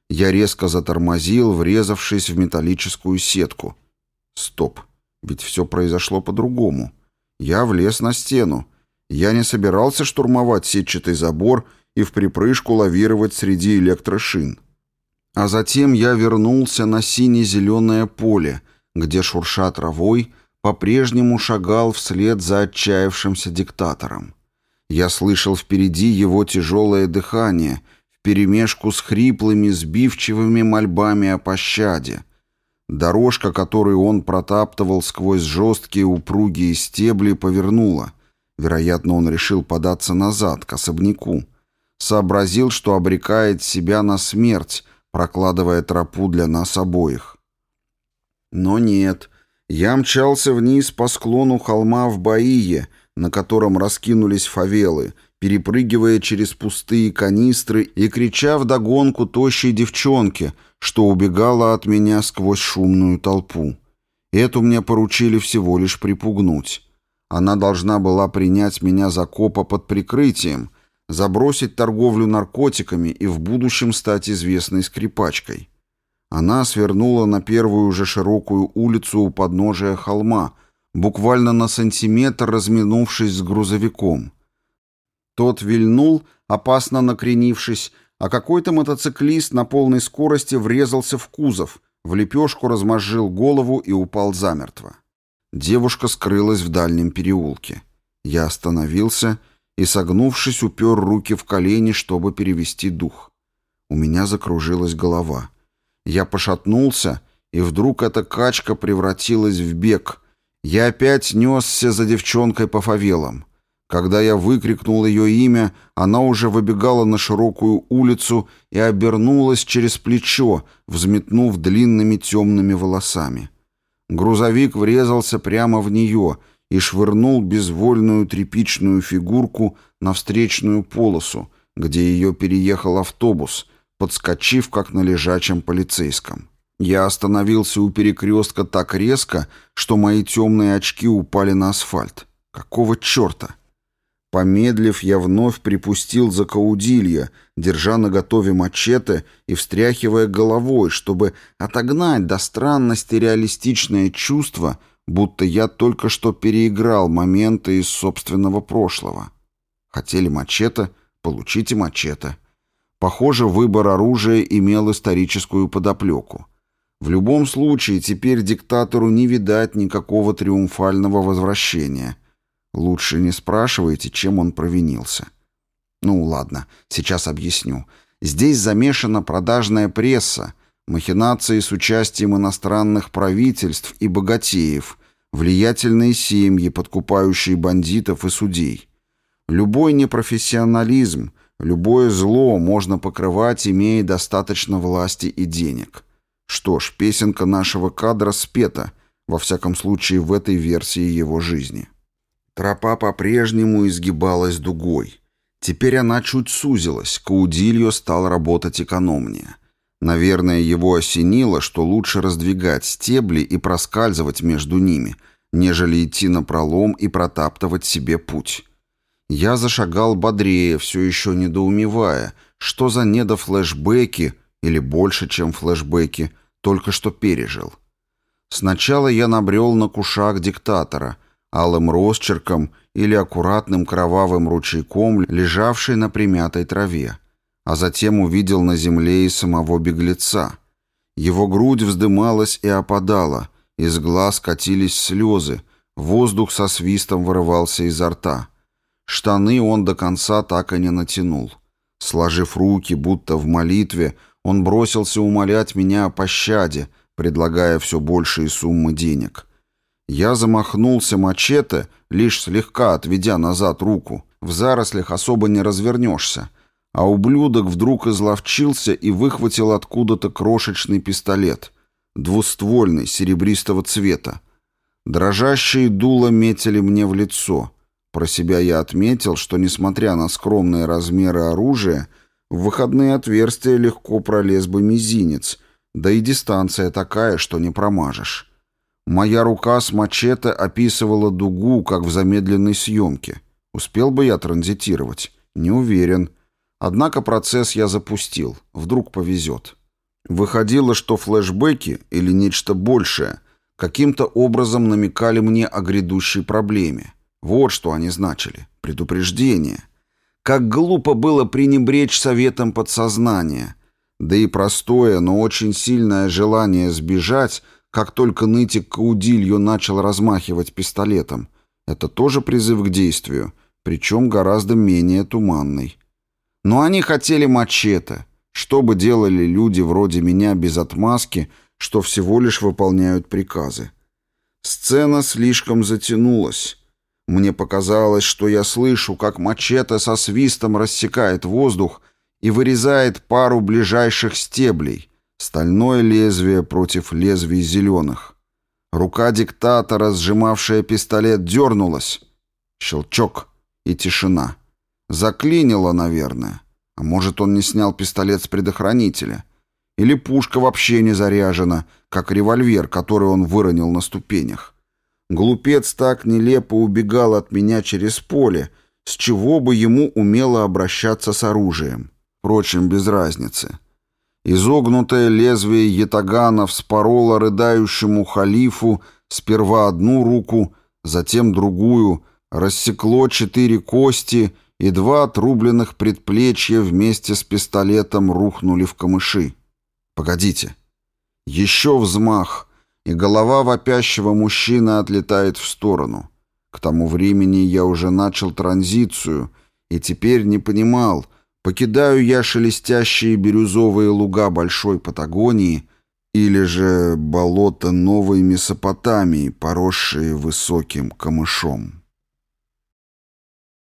Speaker 1: Я резко затормозил, врезавшись в металлическую сетку. Стоп. Ведь все произошло по-другому. Я влез на стену. Я не собирался штурмовать сетчатый забор и в припрыжку лавировать среди электрошин. А затем я вернулся на сине-зеленое поле, где, шурша травой, по-прежнему шагал вслед за отчаявшимся диктатором. Я слышал впереди его тяжелое дыхание вперемешку с хриплыми, сбивчивыми мольбами о пощаде, Дорожка, которую он протаптывал сквозь жесткие упругие стебли, повернула. Вероятно, он решил податься назад, к особняку. Сообразил, что обрекает себя на смерть, прокладывая тропу для нас обоих. Но нет. Я мчался вниз по склону холма в Баие, на котором раскинулись фавелы, перепрыгивая через пустые канистры и крича вдогонку тощей девчонке — что убегала от меня сквозь шумную толпу. Эту мне поручили всего лишь припугнуть. Она должна была принять меня за копа под прикрытием, забросить торговлю наркотиками и в будущем стать известной скрипачкой. Она свернула на первую же широкую улицу у подножия холма, буквально на сантиметр разминувшись с грузовиком. Тот вильнул, опасно накренившись, а какой-то мотоциклист на полной скорости врезался в кузов, в лепешку размозжил голову и упал замертво. Девушка скрылась в дальнем переулке. Я остановился и, согнувшись, упер руки в колени, чтобы перевести дух. У меня закружилась голова. Я пошатнулся, и вдруг эта качка превратилась в бег. Я опять несся за девчонкой по фавелам. Когда я выкрикнул ее имя, она уже выбегала на широкую улицу и обернулась через плечо, взметнув длинными темными волосами. Грузовик врезался прямо в нее и швырнул безвольную тряпичную фигурку на встречную полосу, где ее переехал автобус, подскочив, как на лежачем полицейском. Я остановился у перекрестка так резко, что мои темные очки упали на асфальт. Какого черта? Помедлив, я вновь припустил за каудилья, держа наготове мачете и встряхивая головой, чтобы отогнать до странности реалистичное чувство, будто я только что переиграл моменты из собственного прошлого. Хотели мачете? Получите мачете. Похоже, выбор оружия имел историческую подоплеку. В любом случае, теперь диктатору не видать никакого триумфального возвращения — Лучше не спрашивайте, чем он провинился. Ну ладно, сейчас объясню. Здесь замешана продажная пресса, махинации с участием иностранных правительств и богатеев, влиятельные семьи, подкупающие бандитов и судей. Любой непрофессионализм, любое зло можно покрывать, имея достаточно власти и денег. Что ж, песенка нашего кадра спета, во всяком случае в этой версии его жизни. Тропа по-прежнему изгибалась дугой. Теперь она чуть сузилась, Каудильо стал работать экономнее. Наверное, его осенило, что лучше раздвигать стебли и проскальзывать между ними, нежели идти на пролом и протаптывать себе путь. Я зашагал бодрее, все еще недоумевая, что за недофлэшбэки, или больше, чем флэшбэки, только что пережил. Сначала я набрел на кушак диктатора, алым росчерком или аккуратным кровавым ручейком, лежавший на примятой траве, а затем увидел на земле и самого беглеца. Его грудь вздымалась и опадала, из глаз катились слезы, воздух со свистом вырывался изо рта. Штаны он до конца так и не натянул. Сложив руки, будто в молитве, он бросился умолять меня о пощаде, предлагая все большие суммы денег. Я замахнулся мачете, лишь слегка отведя назад руку. В зарослях особо не развернешься. А ублюдок вдруг изловчился и выхватил откуда-то крошечный пистолет. Двуствольный, серебристого цвета. Дрожащие дула метили мне в лицо. Про себя я отметил, что, несмотря на скромные размеры оружия, в выходные отверстия легко пролез бы мизинец — да и дистанция такая, что не промажешь. Моя рука с мачете описывала дугу, как в замедленной съемке. Успел бы я транзитировать? Не уверен. Однако процесс я запустил. Вдруг повезет. Выходило, что флешбеки или нечто большее каким-то образом намекали мне о грядущей проблеме. Вот что они значили. Предупреждение. Как глупо было пренебречь советом подсознания — да и простое, но очень сильное желание сбежать, как только нытик Каудилью начал размахивать пистолетом, это тоже призыв к действию, причем гораздо менее туманный. Но они хотели мачете. Что бы делали люди вроде меня без отмазки, что всего лишь выполняют приказы? Сцена слишком затянулась. Мне показалось, что я слышу, как мачете со свистом рассекает воздух, и вырезает пару ближайших стеблей, стальное лезвие против лезвий зеленых. Рука диктатора, сжимавшая пистолет, дернулась. Щелчок и тишина. Заклинило, наверное. А может, он не снял пистолет с предохранителя. Или пушка вообще не заряжена, как револьвер, который он выронил на ступенях. Глупец так нелепо убегал от меня через поле, с чего бы ему умело обращаться с оружием. Впрочем, без разницы. Изогнутое лезвие ятагана вспороло рыдающему халифу сперва одну руку, затем другую, рассекло четыре кости, и два отрубленных предплечья вместе с пистолетом рухнули в камыши. Погодите. Еще взмах, и голова вопящего мужчины отлетает в сторону. К тому времени я уже начал транзицию, и теперь не понимал — Покидаю я шелестящие бирюзовые луга Большой Патагонии или же болото Новой Месопотамии, поросшие высоким камышом.